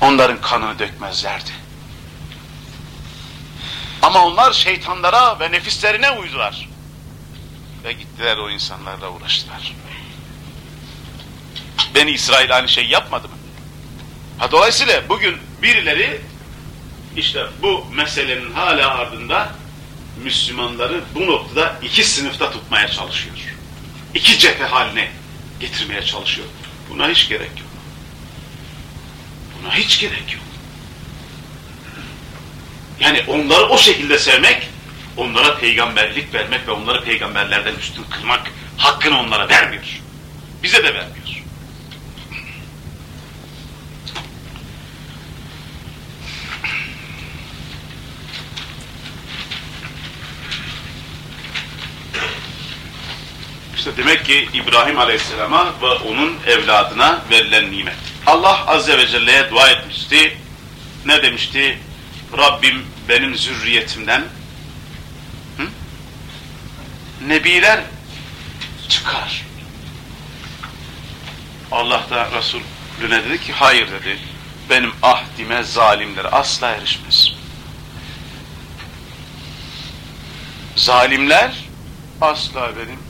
onların kanını dökmezlerdi. Ama onlar şeytanlara ve nefislerine uydular. Ve gittiler o insanlarla uğraştılar. Beni İsrail aynı şey yapmadı mı? Ha, dolayısıyla bugün birileri işte bu meselenin hala ardında Müslümanları bu noktada iki sınıfta tutmaya çalışıyor. İki cephe haline getirmeye çalışıyor. Buna hiç gerek yok. Buna hiç gerek yok. Yani onları o şekilde sevmek, onlara peygamberlik vermek ve onları peygamberlerden üstün kılmak hakkını onlara vermiyor. Bize de vermiyor. İşte demek ki İbrahim Aleyhisselam'a ve onun evladına verilen nimet. Allah Azze ve Celle'ye dua etmişti. Ne demişti? Rabbim benim zürriyetimden hı? nebiler çıkar. Allah da Resulüne dedi ki hayır dedi. Benim ahdime zalimler asla erişmez. Zalimler asla benim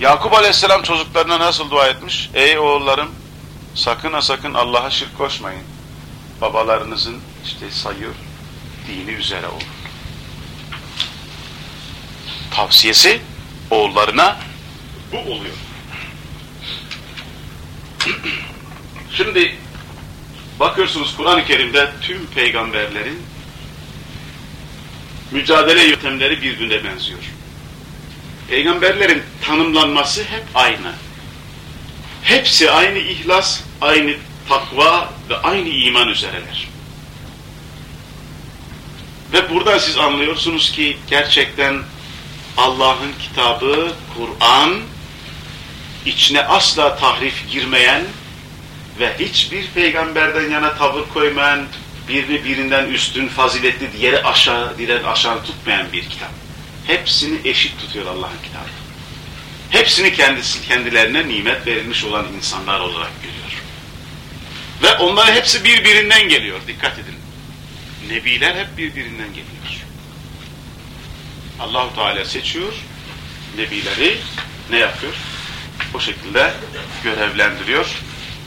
Yakup Aleyhisselam çocuklarına nasıl dua etmiş? Ey oğullarım sakın ha sakın Allah'a şirk koşmayın. Babalarınızın işte sayıyor dini üzere olun. Tavsiyesi oğullarına bu oluyor. Şimdi bakıyorsunuz Kur'an-ı Kerim'de tüm peygamberlerin mücadele yöntemleri birbirine benziyor. Peygamberlerin tanımlanması hep aynı. Hepsi aynı ihlas, aynı takva ve aynı iman üzereler. Ve burada siz anlıyorsunuz ki gerçekten Allah'ın kitabı, Kur'an, içine asla tahrif girmeyen ve hiçbir peygamberden yana tavır koymayan, birini birinden üstün, faziletli, diğeri aşağı, diğeri aşağı tutmayan bir kitap. Hepsini eşit tutuyor Allah'ın kitabı. Hepsini kendisi kendilerine nimet verilmiş olan insanlar olarak görüyor. Ve onların hepsi birbirinden geliyor. Dikkat edin. Nebiler hep birbirinden geliyor. Allahu Teala seçiyor. Nebileri ne yapıyor? O şekilde görevlendiriyor.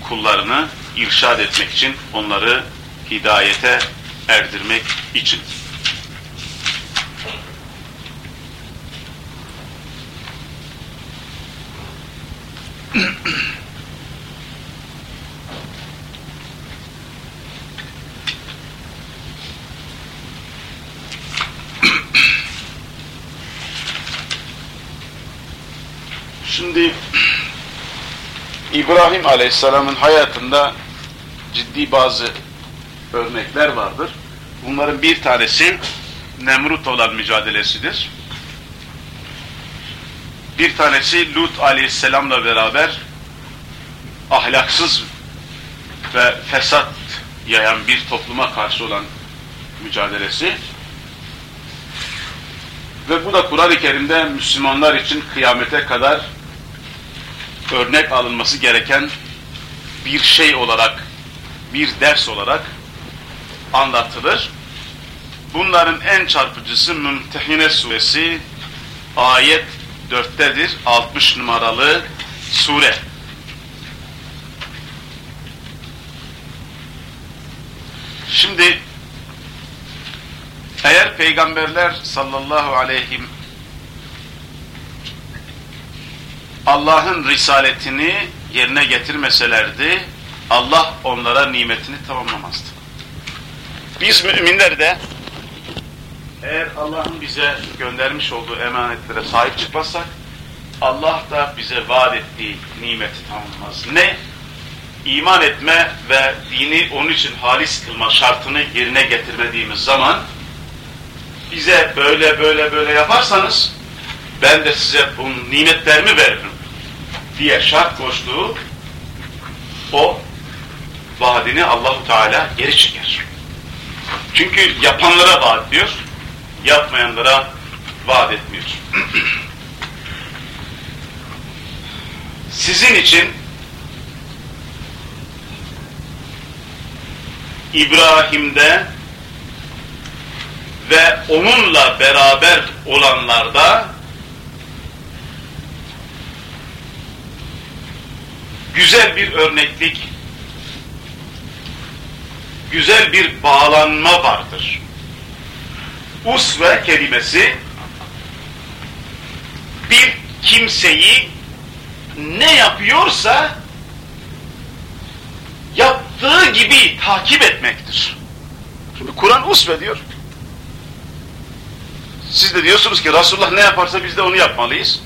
Kullarını irşad etmek için, onları hidayete erdirmek için. Şimdi İbrahim Aleyhisselam'ın hayatında ciddi bazı örnekler vardır. Bunların bir tanesi Nemrut olan mücadelesidir. Bir tanesi Lut aleyhisselamla beraber ahlaksız ve fesat yayan bir topluma karşı olan mücadelesi. Ve bu da Kur'an-ı Kerim'de Müslümanlar için kıyamete kadar örnek alınması gereken bir şey olarak, bir ders olarak anlatılır. Bunların en çarpıcısı Mümtehine suresi ayet dörttedir. 60 numaralı sure. Şimdi eğer peygamberler sallallahu aleyhi Allah'ın risaletini yerine getirmeselerdi Allah onlara nimetini tamamlamazdı. Biz müminler de eğer Allah'ın bize göndermiş olduğu emanetlere sahip çıkmazsak, Allah da bize vaat ettiği nimeti tamamlamaz. Ne? İman etme ve dini onun için halis kılma şartını yerine getirmediğimiz zaman, bize böyle böyle böyle yaparsanız, ben de size bu nimetlerimi veririm diye şart koştuğu o vaadini Allahu Teala geri çeker. Çünkü yapanlara vaat diyor, yapmayanlara vaat etmiyor. Sizin için İbrahim'de ve onunla beraber olanlarda güzel bir örneklik, güzel bir bağlanma vardır. Usve kelimesi bir kimseyi ne yapıyorsa yaptığı gibi takip etmektir. Şimdi Kur'an usve diyor. Siz de diyorsunuz ki Resulullah ne yaparsa biz de onu yapmalıyız.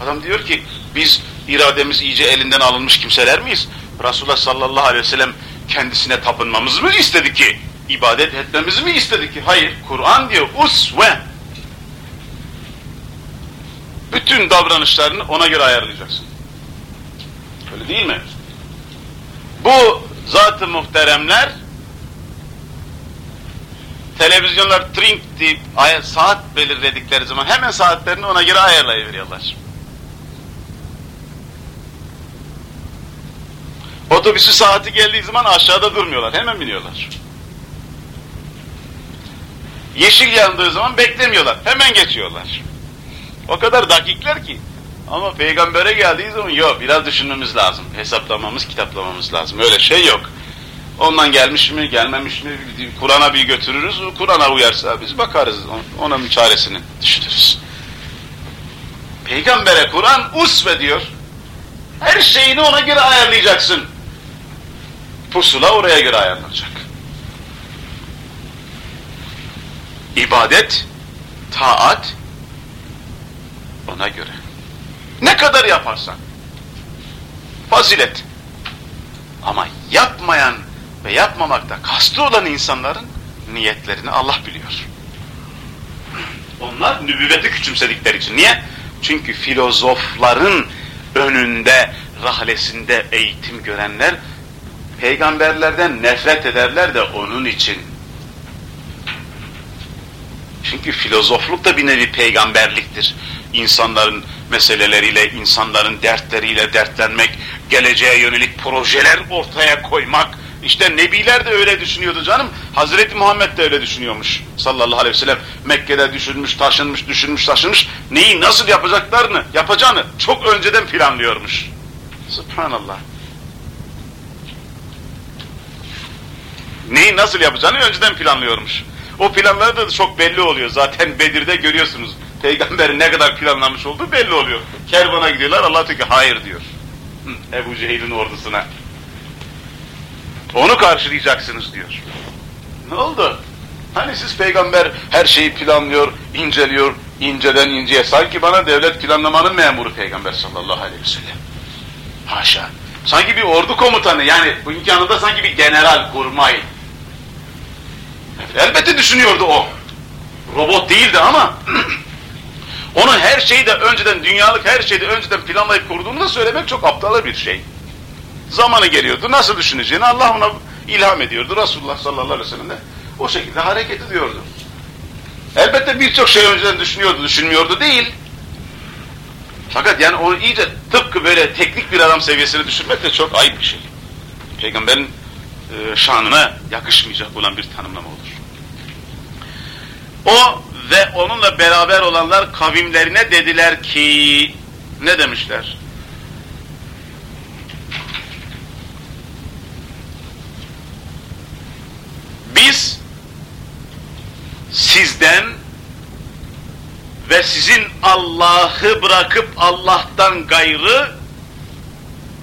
Adam diyor ki biz irademiz iyice elinden alınmış kimseler miyiz? Resulullah sallallahu aleyhi ve sellem kendisine tapınmamızı mı istedi ki? İbadet etmemizi mi istedi ki? Hayır. Kur'an diyor usve. Bütün davranışlarını ona göre ayarlayacaksın. Öyle değil mi? Bu zat-ı muhteremler televizyonlar trink deyip saat belirledikleri zaman hemen saatlerini ona göre ayarlayıveriyorlar. Otobüsü saati geldiği zaman aşağıda durmuyorlar. Hemen biniyorlar. Yeşil yandığı zaman beklemiyorlar. Hemen geçiyorlar. O kadar dakikler ki. Ama peygambere geldiği zaman yok biraz düşünmemiz lazım. Hesaplamamız, kitaplamamız lazım. Öyle şey yok. Ondan gelmiş mi, gelmemiş mi, Kur'an'a bir götürürüz. Kur'an'a uyarsa biz bakarız. Ona bir çaresini düşünürüz. Peygambere Kur'an usve diyor. Her şeyini ona göre ayarlayacaksın. Pusula oraya göre ayarlanacak. İbadet, taat ona göre. Ne kadar yaparsan fazilet. Ama yapmayan ve yapmamakta kastı olan insanların niyetlerini Allah biliyor. Onlar nübüvveti küçümsedikleri için. Niye? Çünkü filozofların önünde, rahlesinde eğitim görenler peygamberlerden nefret ederler de onun için. Çünkü filozofluk da bir nevi peygamberliktir. İnsanların meseleleriyle, insanların dertleriyle dertlenmek, geleceğe yönelik projeler ortaya koymak. İşte Nebiler de öyle düşünüyordu canım. Hazreti Muhammed de öyle düşünüyormuş sallallahu aleyhi ve sellem. Mekke'de düşünmüş, taşınmış, düşünmüş, taşınmış. Neyi nasıl yapacaklarını, yapacağını çok önceden planlıyormuş. Subhanallah. Neyi nasıl yapacağını önceden planlıyormuş. O planları da çok belli oluyor. Zaten Bedir'de görüyorsunuz. Peygamberin ne kadar planlamış olduğu belli oluyor. Kervana gidiyorlar Allah diyor ki hayır diyor. Ebu Cehil'in ordusuna. Onu karşılayacaksınız diyor. Ne oldu? Hani siz peygamber her şeyi planlıyor, inceliyor, inceden inceye. Sanki bana devlet planlamanın memuru peygamber sallallahu aleyhi ve sellem. Haşa. Sanki bir ordu komutanı yani bu imkanında sanki bir general, kurmay. Elbette düşünüyordu o. Robot değildi ama onun her şeyi de önceden, dünyalık her şeyi de önceden planlayıp kurduğunu da söylemek çok aptala bir şey. Zamanı geliyordu. Nasıl düşüneceğini Allah ona ilham ediyordu. Resulullah sallallahu aleyhi ve sellem de o şekilde hareket ediyordu. Elbette birçok şey önceden düşünüyordu, düşünmüyordu değil. Fakat yani onu iyice tıpkı böyle teknik bir adam seviyesine düşünmek de çok ayıp bir şey. Peygamberin e, şanına yakışmayacak olan bir tanımlama olur. O ve onunla beraber olanlar kavimlerine dediler ki ne demişler? Biz sizden ve sizin Allah'ı bırakıp Allah'tan gayrı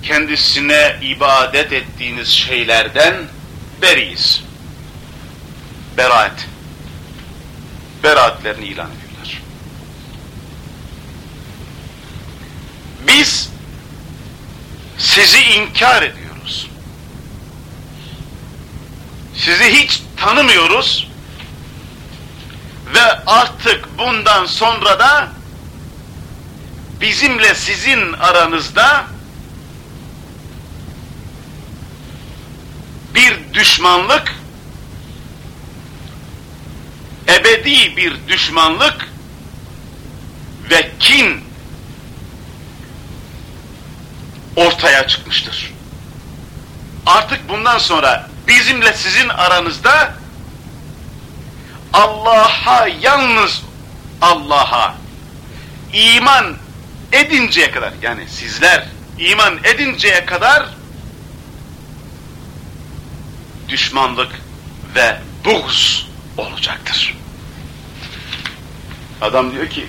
kendisine ibadet ettiğiniz şeylerden beriyiz. Beraat. Beraatlerini ilan ediyorlar. Biz sizi inkar ediyoruz. Sizi hiç tanımıyoruz ve artık bundan sonra da bizimle sizin aranızda bir düşmanlık ebedi bir düşmanlık ve kin ortaya çıkmıştır. Artık bundan sonra bizimle sizin aranızda Allah'a yalnız Allah'a iman edinceye kadar yani sizler iman edinceye kadar düşmanlık ve buğz olacaktır. Adam diyor ki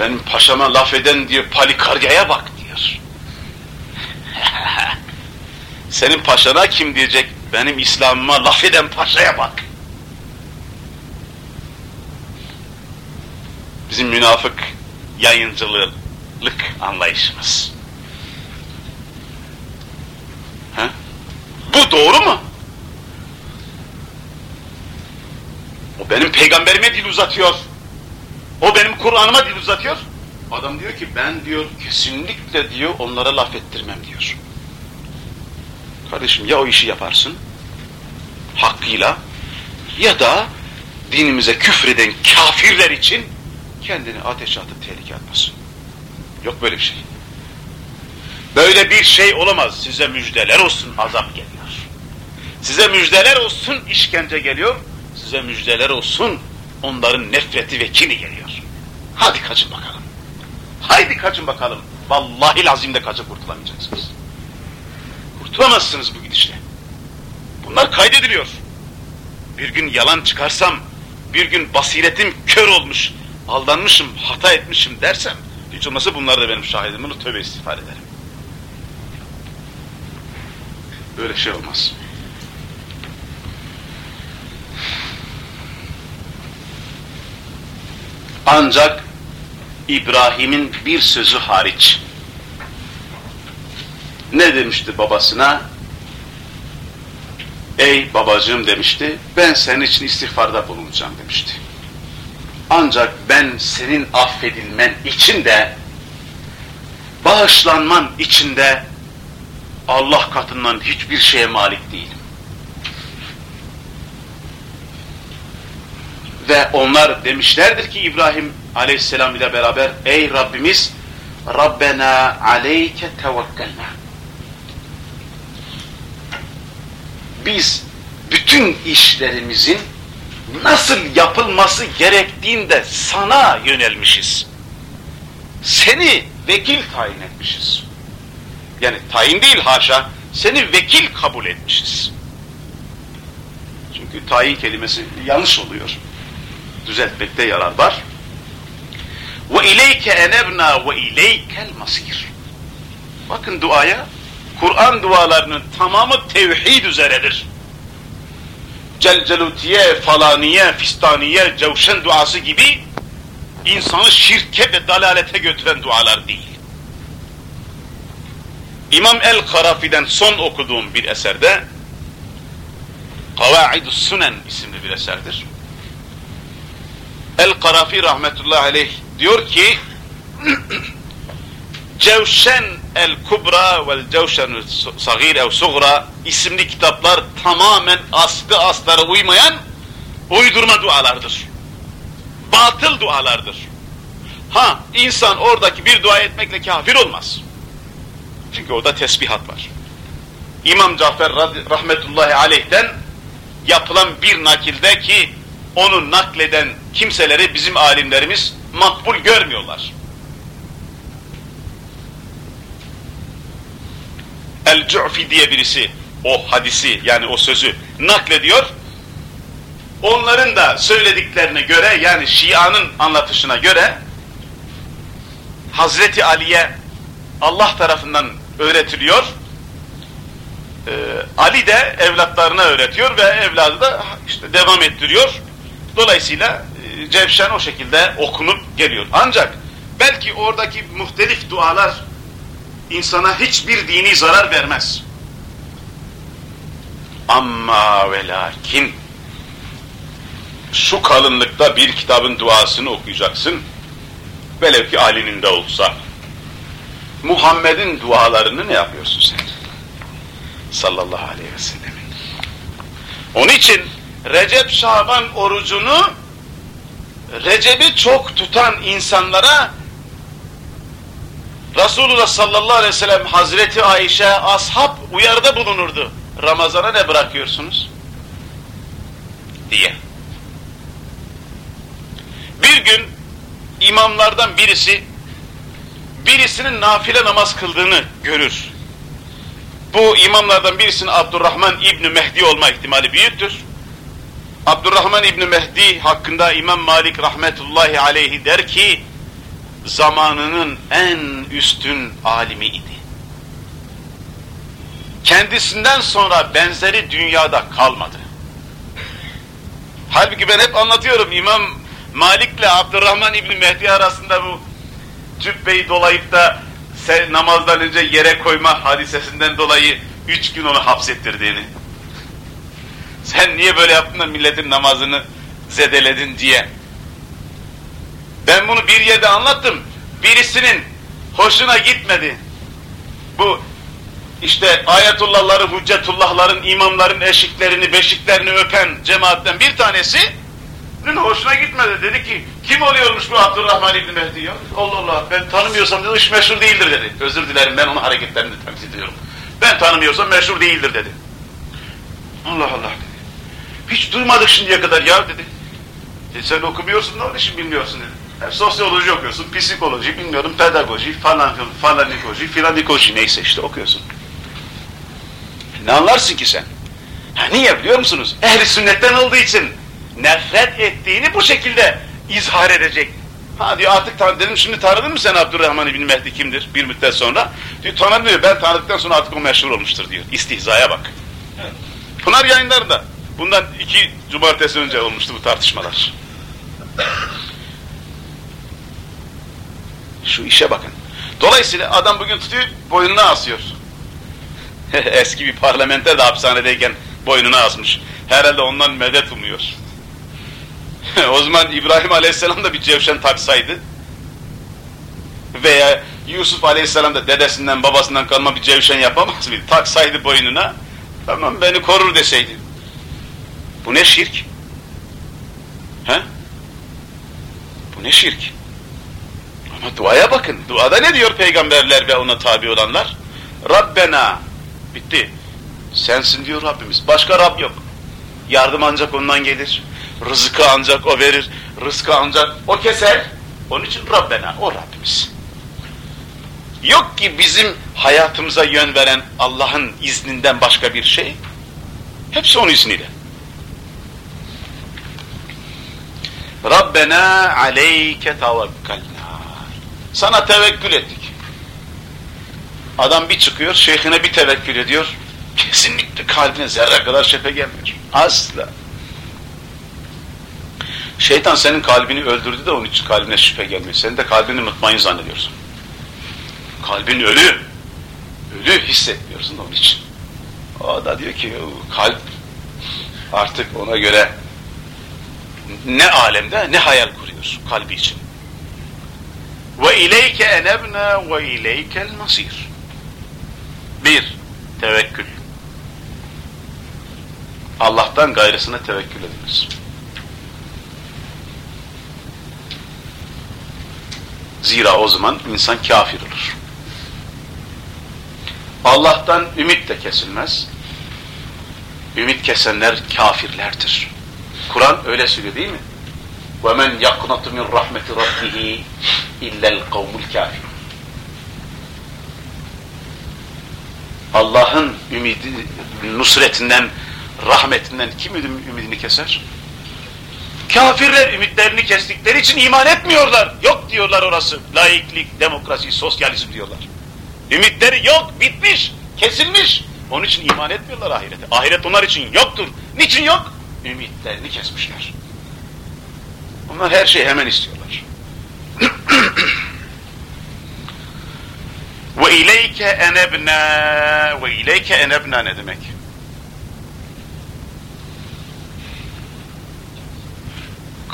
benim paşama laf eden diyor palikaryaya bak diyor. Senin paşana kim diyecek? Benim İslam'ıma laf eden paşaya bak. Bizim münafık yayıncılık anlayışımız. Ha? Bu doğru mu? O benim peygamberime dil uzatıyor. O benim Kur'an'ıma dil uzatıyor. Adam diyor ki ben diyor kesinlikle diyor onlara laf ettirmem diyor. Kardeşim ya o işi yaparsın hakkıyla ya da dinimize küfreden kafirler için kendini ateşe atıp tehlike atmasın. Yok böyle bir şey. Böyle bir şey olamaz. Size müjdeler olsun azap geliyor. Size müjdeler olsun işkence geliyor. Size müjdeler olsun onların nefreti ve kini geliyor. Hadi kaçın bakalım. Haydi kaçın bakalım. Vallahi lazim de kaçıp kurtulamayacaksınız. Kurtulamazsınız bu gidişle. Bunlar kaydediliyor. Bir gün yalan çıkarsam, bir gün basiretim kör olmuş, aldanmışım, hata etmişim dersem, hiç olmazsa bunlar da benim şahidim, bunu tövbe istiğfar ederim. Böyle şey olmaz. Ancak İbrahim'in bir sözü hariç. Ne demişti babasına? Ey babacığım demişti, ben senin için istiğfarda bulunacağım demişti. Ancak ben senin affedilmen için de, bağışlanman için de Allah katından hiçbir şeye malik değilim. Ve onlar demişlerdir ki İbrahim aleyhisselam ile beraber ey Rabbimiz Rabbena aleyke tevekkelna biz bütün işlerimizin nasıl yapılması gerektiğinde sana yönelmişiz. Seni vekil tayin etmişiz. Yani tayin değil haşa, seni vekil kabul etmişiz. Çünkü tayin kelimesi yanlış oluyor. Düzeltmekte yarar var. Ve ileyke enebna ve ileykel masir. Bakın duaya, Kur'an dualarının tamamı tevhid üzeredir. Celcelutiye, falaniye, fistaniye, cevşen duası gibi insanı şirke ve dalalete götüren dualar değil. İmam el-Karafi'den son okuduğum bir eserde Kavaidus Sunen isimli bir eserdir. El-Karafi rahmetullahi aleyh diyor ki Cevşen el-Kubra vel Cevşen Sagir ev Sugra isimli kitaplar tamamen aslı aslara uymayan uydurma dualardır. Batıl dualardır. Ha insan oradaki bir dua etmekle kafir olmaz. Çünkü orada tesbihat var. İmam Cafer rahmetullahi aleyh'ten yapılan bir nakilde ki onu nakleden kimseleri bizim alimlerimiz makbul görmüyorlar. El-Cu'fi diye birisi o hadisi yani o sözü naklediyor. Onların da söylediklerine göre yani Şia'nın anlatışına göre Hazreti Ali'ye Allah tarafından öğretiliyor. Ee, Ali de evlatlarına öğretiyor ve evladı da işte devam ettiriyor. Dolayısıyla Cevşen o şekilde okunup geliyor. Ancak belki oradaki muhtelif dualar insana hiçbir dini zarar vermez. Amma ve lakin şu kalınlıkta bir kitabın duasını okuyacaksın. Velev ki Ali'nin de olsa. Muhammed'in dualarını ne yapıyorsun sen? Sallallahu aleyhi ve sellem. Onun için Recep Şaban orucunu Recep'i çok tutan insanlara Resulullah sallallahu aleyhi ve sellem Hazreti Ayşe ashab uyarda bulunurdu. Ramazan'a ne bırakıyorsunuz? diye. Bir gün imamlardan birisi birisinin nafile namaz kıldığını görür. Bu imamlardan birisinin Abdurrahman İbni Mehdi olma ihtimali büyüktür. Abdurrahman İbni Mehdi hakkında İmam Malik rahmetullahi aleyhi der ki zamanının en üstün alimi idi. Kendisinden sonra benzeri dünyada kalmadı. Halbuki ben hep anlatıyorum İmam Malik ile Abdurrahman İbni Mehdi arasında bu cübbeyi dolayıp da namazdan önce yere koyma hadisesinden dolayı üç gün onu hapsettirdiğini. Sen niye böyle yaptın da milletin namazını zedeledin diye. Ben bunu bir yerde anlattım. Birisinin hoşuna gitmedi. Bu işte ayetullahların, hüccetullahların, imamların eşiklerini, beşiklerini öpen cemaatten bir tanesi hoşuna gitmedi. Dedi ki kim oluyormuş bu Abdurrahman İbni Mehdi ya? Allah Allah ben tanımıyorsam dedi iş meşhur değildir dedi. Özür dilerim ben onun hareketlerini temsil ediyorum. Ben tanımıyorsam meşhur değildir dedi. Allah Allah dedi. Hiç duymadık şimdiye kadar ya dedi. E sen okumuyorsun ne için bilmiyorsun dedi. Yani sosyoloji okuyorsun, psikoloji, bilmiyorum, pedagoji, falan, falanikoji, filanikoji neyse işte okuyorsun. Ne anlarsın ki sen? Ha niye biliyor musunuz? Ehli sünnetten olduğu için nefret ettiğini bu şekilde izhar edecek. Ha diyor artık tan dedim şimdi tanıdın mı sen Abdurrahman İbni Mehdi kimdir bir müddet sonra? Diyor tanıdım diyor ben tanıdıktan sonra artık o meşhur olmuştur diyor. İstihzaya bak. Pınar yayınlarında bundan iki cumartesi önce olmuştu bu tartışmalar. Şu işe bakın. Dolayısıyla adam bugün tutuyor boynuna asıyor. Eski bir parlamenter de hapishanedeyken boynuna asmış. Herhalde ondan medet umuyor. o zaman İbrahim Aleyhisselam da bir cevşen taksaydı veya Yusuf Aleyhisselam da dedesinden babasından kalma bir cevşen yapamaz mıydı? Taksaydı boynuna tamam beni korur deseydi. Bu ne şirk? He? Bu ne şirk? Ama duaya bakın. Duada ne diyor peygamberler ve ona tabi olanlar? Rabbena bitti. Sensin diyor Rabbimiz. Başka Rab yok. Yardım ancak ondan gelir. Rızkı ancak o verir. Rızkı ancak o keser. Onun için Rabbena, o Rabbimiz. Yok ki bizim hayatımıza yön veren Allah'ın izninden başka bir şey. Hepsi onun izniyle. Rabbena aleyke tevekkalna. Sana tevekkül ettik. Adam bir çıkıyor, şeyhine bir tevekkül ediyor. Kesinlikle kalbine zerre kadar şefe gelmiyor. Asla. Şeytan senin kalbini öldürdü de onun için kalbine şüphe gelmiyor. Senin de kalbini mutmain zannediyorsun. Kalbin ölü. Ölü hissetmiyorsun onun için. O da diyor ki kalp artık ona göre ne alemde ne hayal kuruyor kalbi için. Ve ileyke enebne ve ileykel masir. Bir, tevekkül. Allah'tan gayrısına tevekkül ediniz. Zira o zaman insan kafir olur. Allah'tan ümit de kesilmez. Ümit kesenler kafirlerdir. Kur'an öyle söylüyor değil mi? وَمَنْ يَقْنَطُ مِنْ رَحْمَةِ رَبِّهِ اِلَّا الْقَوْمُ الْكَافِرُ Allah'ın ümidi, nusretinden, rahmetinden kim ümidini keser? Kafirler ümitlerini kestikleri için iman etmiyorlar. Yok diyorlar orası. Laiklik, demokrasi, sosyalizm diyorlar. Ümitleri yok, bitmiş, kesilmiş. Onun için iman etmiyorlar ahirete. Ahiret onlar için yoktur. Niçin yok? Ümitlerini kesmişler. Onlar her şeyi hemen istiyorlar. ve ileyke enebna ve ileyke enebna ne demek?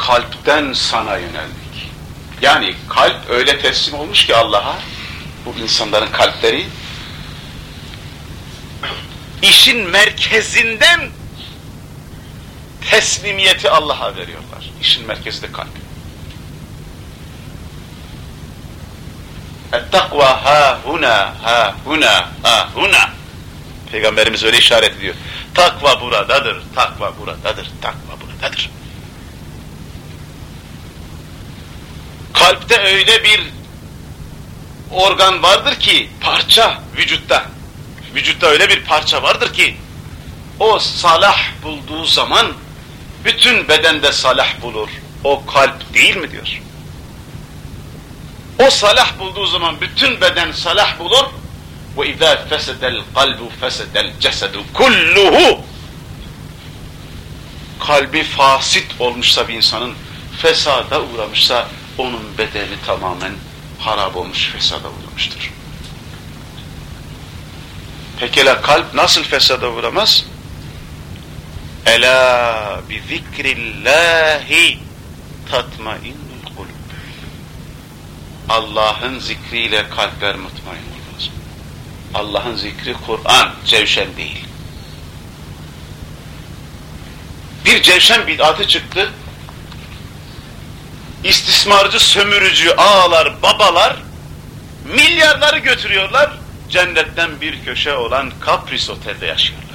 kalpten sana yöneldik. Yani kalp öyle teslim olmuş ki Allah'a, bu insanların kalpleri, işin merkezinden teslimiyeti Allah'a veriyorlar. İşin merkezinde kalp. Et-takva ha huna ha huna ha huna. Peygamberimiz öyle işaret ediyor. Takva buradadır, takva buradadır, takva buradadır. Kalpte öyle bir organ vardır ki, parça vücutta, vücutta öyle bir parça vardır ki, o salah bulduğu zaman, bütün bedende salah bulur. O kalp değil mi diyor. O salah bulduğu zaman bütün beden salah bulur. İzâ fesedel kalbu fesedel cesedu kulluhu. Kalbi fasit olmuşsa bir insanın, fesada uğramışsa onun bedeni tamamen harap olmuş, fesada uğramıştır. Pekala kalp nasıl fesada uğramaz? Ela bi zikrillahi tatmainnul kulub. Allah'ın zikriyle kalpler mutmain olmaz. Allah'ın zikri Kur'an, cevşen değil. Bir cevşen bid'atı çıktı. İstismarcı, sömürücü ağalar, babalar milyarları götürüyorlar. Cennetten bir köşe olan Kapris Otel'de yaşıyorlar.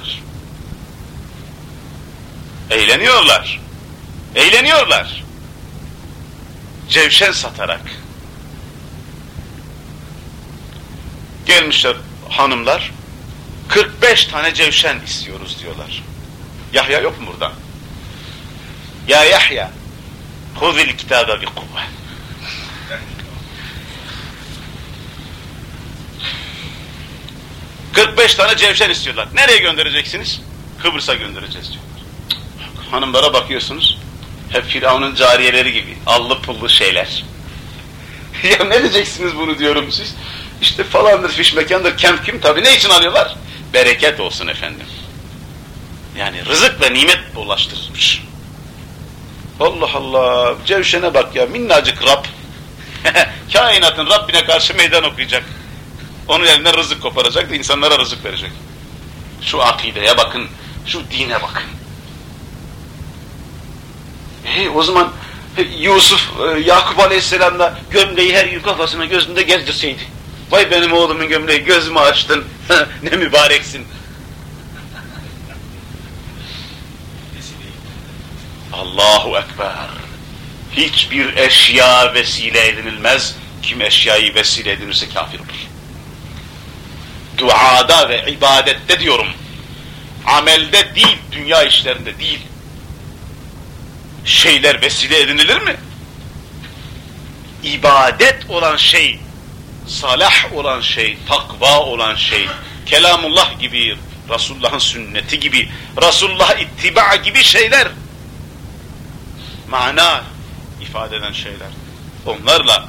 Eğleniyorlar. Eğleniyorlar. Cevşen satarak. Gelmişler hanımlar, 45 tane cevşen istiyoruz diyorlar. Yahya yok mu burada? Ya Yahya, huzil kitabe bi kuvve. ...45 tane cevşen istiyorlar. Nereye göndereceksiniz? Kıbrıs'a göndereceğiz diyorlar. Hanımlara bakıyorsunuz. Hep Firavun'un cariyeleri gibi. Allı pullu şeyler. ya ne diyeceksiniz bunu diyorum siz? İşte falandır fiş mekandır kem kim tabi ne için alıyorlar? Bereket olsun efendim. Yani rızık ve nimet ulaştırılmış. Allah Allah cevşene bak ya minnacık Rab. Kainatın Rabbine karşı meydan okuyacak. Onun elinden rızık koparacak da insanlara rızık verecek. Şu akideye bakın, şu dine bakın. Hey, o zaman Yusuf, e, Yakup Aleyhisselam'da gömleği her gün kafasına gözünde gezdirseydi. Vay benim oğlumun gömleği gözümü açtın, ne mübareksin. Allahu Ekber. Hiçbir eşya vesile edinilmez. Kim eşyayı vesile edinirse kafir olur. Duada ve ibadette diyorum. Amelde değil, dünya işlerinde değil. Şeyler vesile edinilir mi? İbadet olan şey, salah olan şey, takva olan şey, kelamullah gibi, Resulullah'ın sünneti gibi, Resulullah ittiba gibi şeyler mana ifade eden şeyler. Onlarla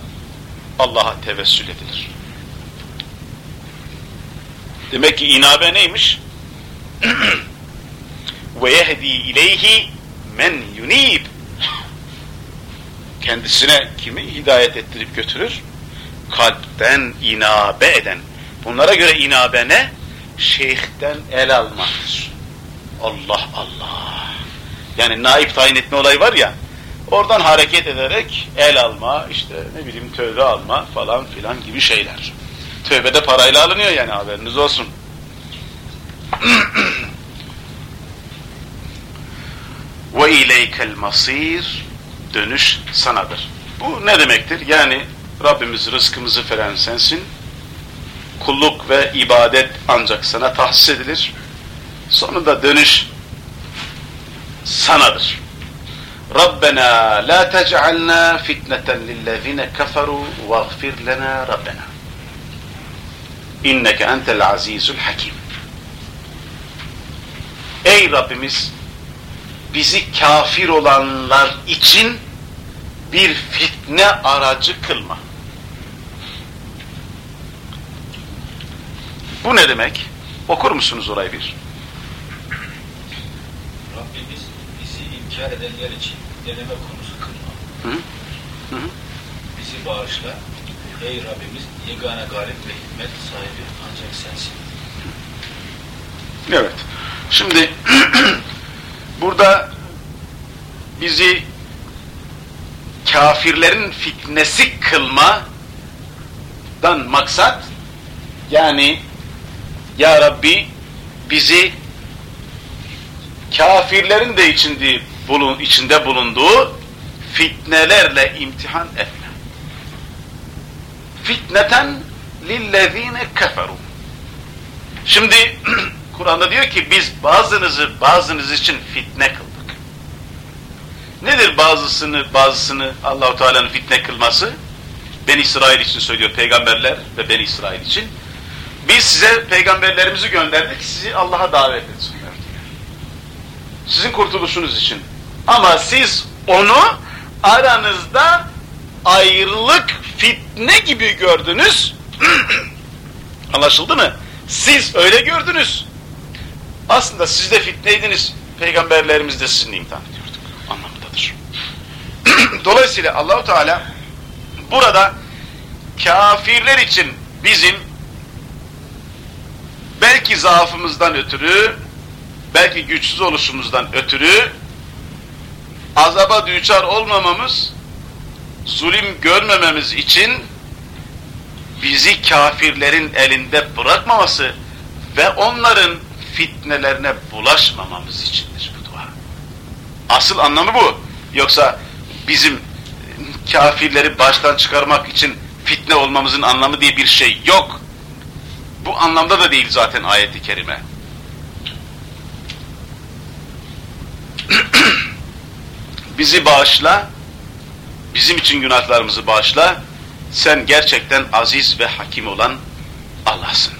Allah'a tevessül edilir. Demek ki inabe neymiş? Yehdi ileyhi men yunib. Kendisine kimi hidayet ettirip götürür? Kalpten inabe eden. Bunlara göre inabe ne? Şeyhten el almaktır. Allah Allah. Yani naip tayin etme olayı var ya, Oradan hareket ederek el alma, işte ne bileyim tövbe alma falan filan gibi şeyler. Tövbede parayla alınıyor yani haberiniz olsun. Ve ileykel masir dönüş sanadır. Bu ne demektir? Yani Rabbimiz rızkımızı veren sensin. Kulluk ve ibadet ancak sana tahsis edilir. Sonunda dönüş sanadır. Rabbena la tec'alna fitneten lillezine keferu vaghfir lena Rabbena. İnneke entel azizul hakim. Ey Rabbimiz bizi kafir olanlar için bir fitne aracı kılma. Bu ne demek? Okur musunuz orayı bir? Rabbimiz bizi inkar edenler için deneme konusu kılma. Hı? Hı hı. Bizi bağışla. Ey Rabbimiz yegane galip ve hikmet sahibi ancak sensin. Evet. Şimdi burada bizi kafirlerin fitnesi kılmadan maksat yani Ya Rabbi bizi kafirlerin de içinde, bulun, içinde bulunduğu fitnelerle imtihan etme. Fitneten lillezine keferu. Şimdi Kur'an'da diyor ki biz bazınızı bazınız için fitne kıldık. Nedir bazısını bazısını Allahu Teala'nın fitne kılması? Ben İsrail için söylüyor peygamberler ve ben İsrail için. Biz size peygamberlerimizi gönderdik sizi Allah'a davet etsinler diye. Sizin kurtuluşunuz için. Ama siz onu aranızda ayrılık fitne gibi gördünüz. Anlaşıldı mı? Siz öyle gördünüz. Aslında siz de fitneydiniz. Peygamberlerimiz de sizinle imtihan ediyorduk. Anlamındadır. Dolayısıyla Allahu Teala burada kafirler için bizim belki zaafımızdan ötürü, belki güçsüz oluşumuzdan ötürü azaba düçar olmamamız, zulüm görmememiz için bizi kafirlerin elinde bırakmaması ve onların fitnelerine bulaşmamamız içindir bu dua. Asıl anlamı bu. Yoksa bizim kafirleri baştan çıkarmak için fitne olmamızın anlamı diye bir şey yok. Bu anlamda da değil zaten ayeti kerime. Bizi bağışla, bizim için günahlarımızı bağışla, sen gerçekten aziz ve hakim olan Allah'sın.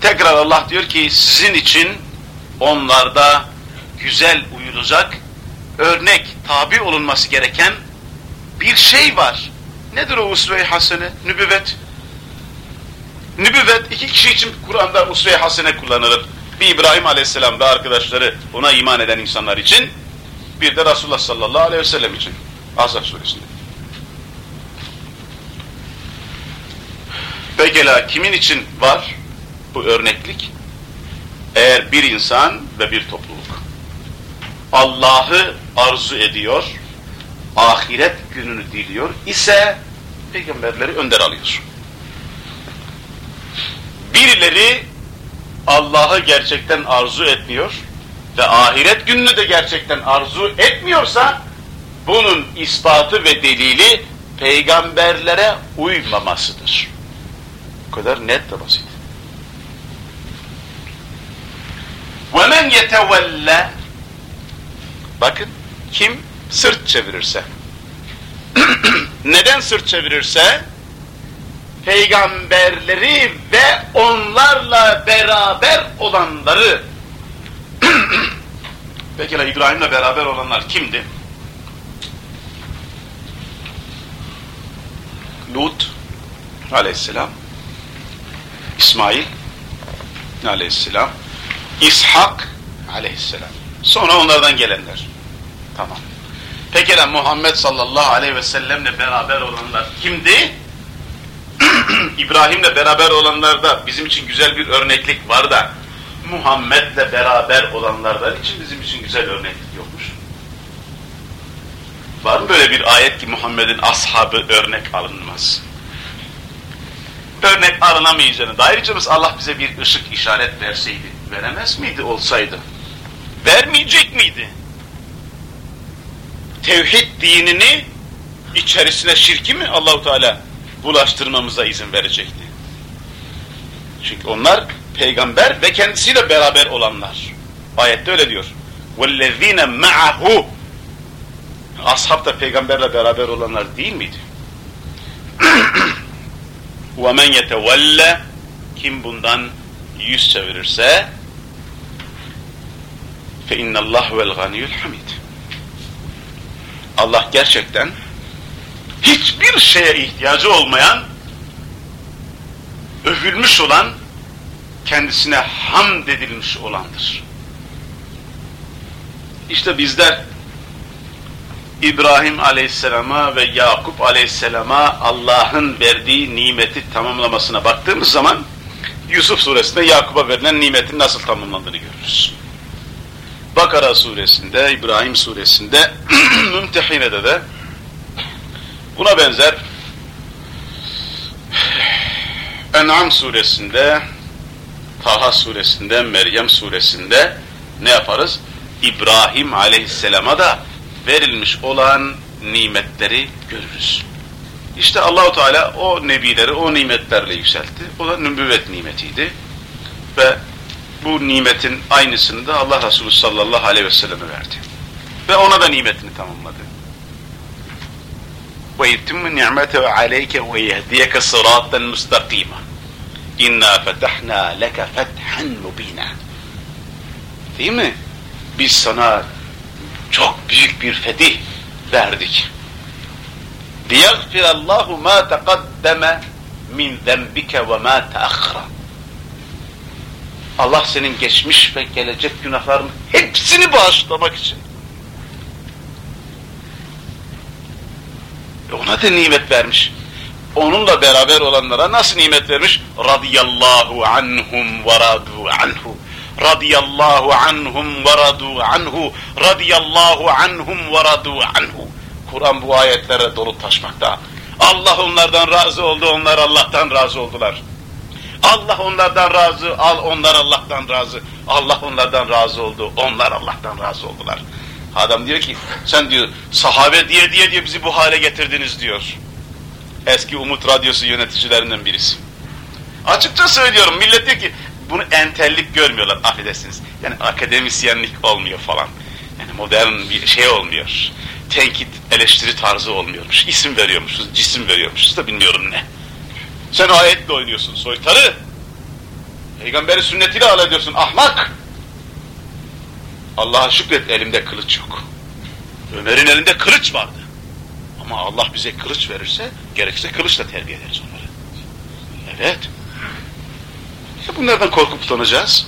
Tekrar Allah diyor ki sizin için onlarda güzel uyulacak, örnek, tabi olunması gereken bir şey var. Nedir o usve-i hasene? Nübüvvet. Nübüvvet iki kişi için Kur'an'da usve-i hasene kullanılır. Bir İbrahim aleyhisselam ve arkadaşları ona iman eden insanlar için, bir de Resulullah sallallahu aleyhi ve sellem için. Azap suresinde. Pekala kimin için var bu örneklik? Eğer bir insan ve bir topluluk Allah'ı arzu ediyor, ahiret gününü diliyor ise peygamberleri önder alıyor. Birileri Allah'ı gerçekten arzu etmiyor ve ahiret gününü de gerçekten arzu etmiyorsa bunun ispatı ve delili peygamberlere uymamasıdır. Bu kadar net de basit. وَمَنْ يَتَوَلَّ Bakın kim sırt çevirirse. Neden sırt çevirirse? Peygamberleri ve onlarla beraber olanları Pekala İbrahim'le beraber olanlar kimdi? Lut aleyhisselam İsmail aleyhisselam, İshak aleyhisselam. Sonra onlardan gelenler. Tamam. Pekala Muhammed sallallahu aleyhi ve sellemle beraber olanlar kimdi? İbrahim'le beraber olanlarda bizim için güzel bir örneklik var da Muhammed'le beraber olanlardan için bizim için güzel örneklik yokmuş. Var mı böyle bir ayet ki Muhammed'in ashabı örnek alınmaz? örnek alınamayacağını dair canımız Allah bize bir ışık işaret verseydi, veremez miydi olsaydı? Vermeyecek miydi? Tevhid dinini içerisine şirki mi Allahu Teala bulaştırmamıza izin verecekti? Çünkü onlar peygamber ve kendisiyle beraber olanlar. Ayette öyle diyor. وَالَّذ۪ينَ مَعَهُ Ashab da peygamberle beraber olanlar değil miydi? وَمَنْ يَتَوَلَّ Kim bundan yüz çevirirse فَاِنَّ اللّٰهُ وَالْغَنِيُّ الْحَمِيدِ Allah gerçekten hiçbir şeye ihtiyacı olmayan, övülmüş olan, kendisine hamd edilmiş olandır. İşte bizler İbrahim aleyhisselama ve Yakup aleyhisselama Allah'ın verdiği nimeti tamamlamasına baktığımız zaman Yusuf suresinde Yakup'a verilen nimetin nasıl tamamlandığını görürüz. Bakara suresinde, İbrahim suresinde, Mümtehine'de de buna benzer En'am suresinde, Taha suresinde, Meryem suresinde ne yaparız? İbrahim aleyhisselama da verilmiş olan nimetleri görürüz. İşte Allahu Teala o nebileri o nimetlerle yükseltti. O da nübüvvet nimetiydi. Ve bu nimetin aynısını da Allah Resulü sallallahu aleyhi ve selleme verdi. Ve ona da nimetini tamamladı. Ve yutimmu ni'mete aleyke ve yehdiyeke sıraten müstakima. İnna fetahna leke fethan mubina. Değil mi? Biz sana çok büyük bir fetih verdik. لِيَغْفِرَ اللّٰهُ مَا تَقَدَّمَ مِنْ ذَنْبِكَ وَمَا تَأَخْرَ Allah senin geçmiş ve gelecek günahların hepsini bağışlamak için. E ona da nimet vermiş. Onunla beraber olanlara nasıl nimet vermiş? Radiyallahu anhum ve radu anhu. Radiyallahu anhum ve radu anhu. Radiyallahu anhum ve radu anhu. Kur'an bu ayetlere dolu taşmakta. Allah onlardan razı oldu, onlar Allah'tan razı oldular. Allah onlardan razı, al onlar Allah'tan razı. Allah onlardan razı oldu, onlar Allah'tan razı oldular. Adam diyor ki, sen diyor sahabe diye diye diye bizi bu hale getirdiniz diyor. Eski Umut Radyosu yöneticilerinden birisi. Açıkça söylüyorum, millet diyor ki, bunu entellik görmüyorlar, affedersiniz. Yani akademisyenlik olmuyor falan. Yani modern bir şey olmuyor. Tenkit, eleştiri tarzı olmuyormuş. İsim veriyormuşuz, cisim veriyormuşuz da bilmiyorum ne. Sen ayetle oynuyorsun soytarı. Peygamberi sünnetiyle alay ediyorsun ahmak. Allah'a şükret elimde kılıç yok. Ömer'in elinde kılıç vardı. Ama Allah bize kılıç verirse gerekirse kılıçla terbiye ederiz onları. Evet. Ya bunlardan korkup utanacağız.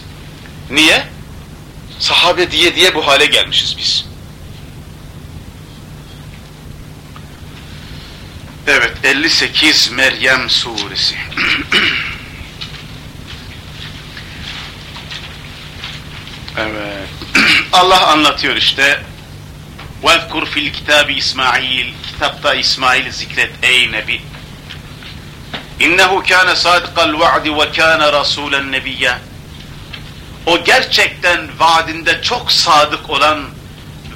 Niye? Sahabe diye diye bu hale gelmişiz biz. Evet 58 Meryem suresi. evet. Allah anlatıyor işte. وَذْكُرْ fil kitabi İsmail. Kitapta İsmail zikret ey Nebi. İnnehu kâne sâdikal va'di ve kâne rasûlen nebiyya. O gerçekten vaadinde çok sadık olan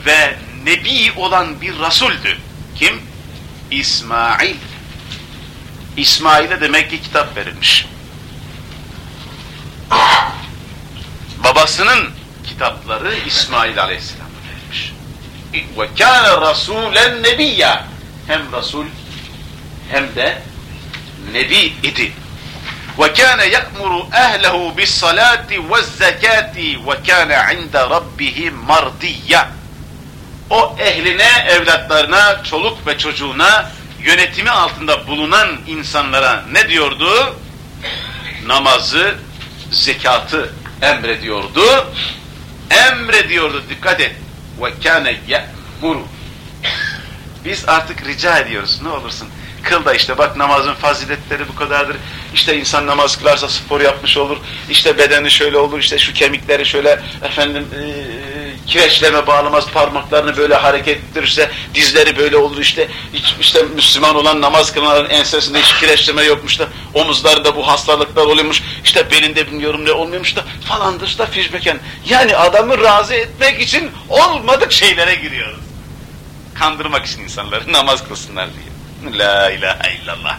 ve nebi olan bir rasuldü. Kim? İsmail. İsmail'e demek ki kitap verilmiş. Babasının kitapları İsmail Aleyhisselam verilmiş. Ve kâne rasûlen nebiyya. Hem Resul hem de Nebi idi. Ve kâne ya'muru ehlehu bis salati ve zekati ve o ehline, evlatlarına, çoluk ve çocuğuna, yönetimi altında bulunan insanlara ne diyordu? Namazı, zekatı emrediyordu. Emrediyordu, dikkat et. Kâne ye'muru. Biz artık rica ediyoruz, ne olursun Kıl da işte bak namazın faziletleri bu kadardır. İşte insan namaz kılarsa spor yapmış olur. İşte bedeni şöyle olur. İşte şu kemikleri şöyle efendim e, kireçleme bağlamaz parmaklarını böyle hareket ettirirse dizleri böyle olur işte. Hiç, işte Müslüman olan namaz kılanların ensesinde hiç kireçleme yokmuş da omuzlarında bu hastalıklar oluyormuş. İşte belinde bilmiyorum ne olmuyormuş da falandır da fişbeken. Yani adamı razı etmek için olmadık şeylere giriyoruz. Kandırmak için insanları namaz kılsınlar diye. La ilahe illallah.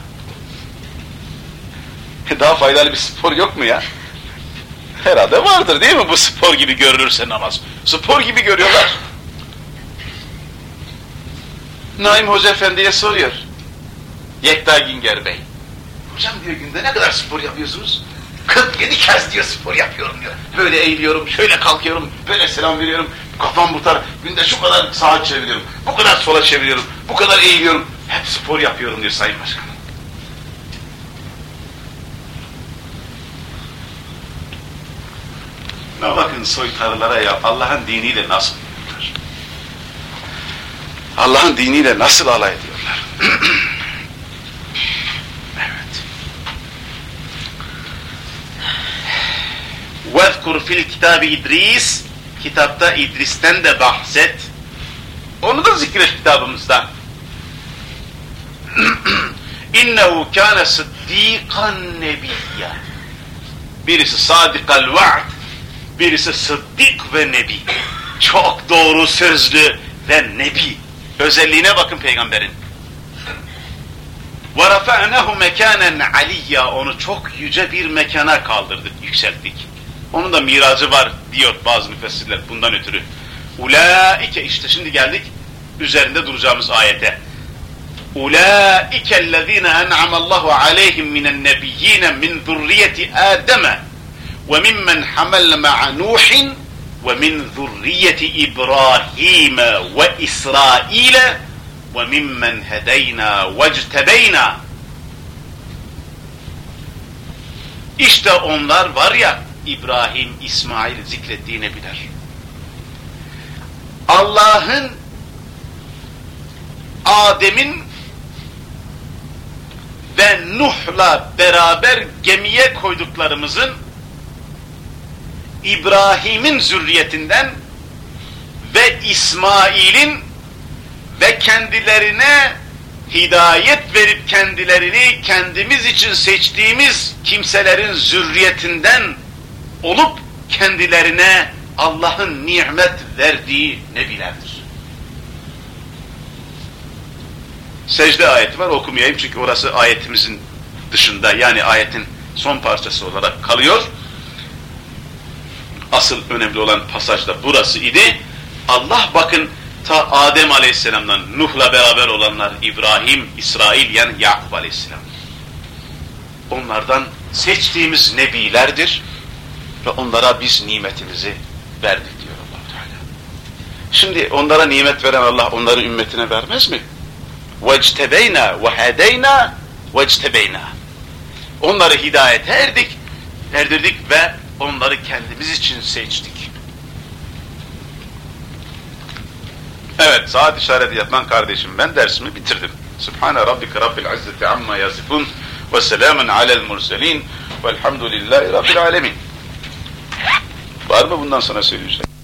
Daha faydalı bir spor yok mu ya? Herhalde vardır değil mi bu spor gibi görülürse namaz? Spor gibi görüyorlar. Naim Hoca Efendi'ye soruyor. Yekta Ginger Bey. Hocam diyor günde ne kadar spor yapıyorsunuz? 47 kez diyor spor yapıyorum diyor. Böyle eğiliyorum, şöyle kalkıyorum, böyle selam veriyorum. Kafam bu taraf. Günde şu kadar sağa çeviriyorum, bu kadar sola çeviriyorum, bu kadar eğiliyorum. Hep spor yapıyorum diyor Sayın Başkanım. Ne bakın soytarılara ya Allah'ın diniyle nasıl diyorlar. Allah'ın diniyle nasıl alay ediyorlar. evet. وَذْكُرْ fil kitabı İdris Kitapta İdris'ten de bahset. Onu da zikret kitabımızda. İnnehu kâne sıddîkan nebiyya. birisi sadıkal vaad, birisi sıddık ve nebi. Çok doğru sözlü ve nebi. Özelliğine bakın peygamberin. وَرَفَعْنَهُ مَكَانًا عَلِيًّا Onu çok yüce bir mekana kaldırdık, yükselttik. Onun da miracı var diyor bazı müfessirler bundan ötürü. Ulaike işte şimdi geldik üzerinde duracağımız ayete. Ulaike ellezine en'ama Allahu aleyhim minen nebiyyin min zurriyeti Adem Nuhin ve min zurriyeti İbrahim ve İsrail ve mimmen hedeyna vectebeyna İşte onlar var ya İbrahim, İsmail zikrettiği nebiler. Allah'ın Adem'in ve Nuh'la beraber gemiye koyduklarımızın İbrahim'in zürriyetinden ve İsmail'in ve kendilerine hidayet verip kendilerini kendimiz için seçtiğimiz kimselerin zürriyetinden olup kendilerine Allah'ın nimet verdiği nebilerdir. Secde ayeti var okumayayım çünkü orası ayetimizin dışında yani ayetin son parçası olarak kalıyor Asıl önemli olan pasaj da burası idi. Allah bakın ta Adem Aleyhisselam'dan Nuh'la beraber olanlar İbrahim, İsrail yani Yakup Aleyhisselam. Onlardan seçtiğimiz nebilerdir ve onlara biz nimetimizi verdik diyor allah Teala. Şimdi onlara nimet veren Allah onları ümmetine vermez mi? وَاجْتَبَيْنَا وَهَدَيْنَا وَاجْتَبَيْنَا Onları hidayete erdik, erdirdik ve onları kendimiz için seçtik. Evet, saat işareti yapman kardeşim ben dersimi bitirdim. Subhane rabbike rabbil izzeti amma yasifun ve selamun alel murselin velhamdülillahi rabbil alemin. Var mı bundan sonra söyleyecek?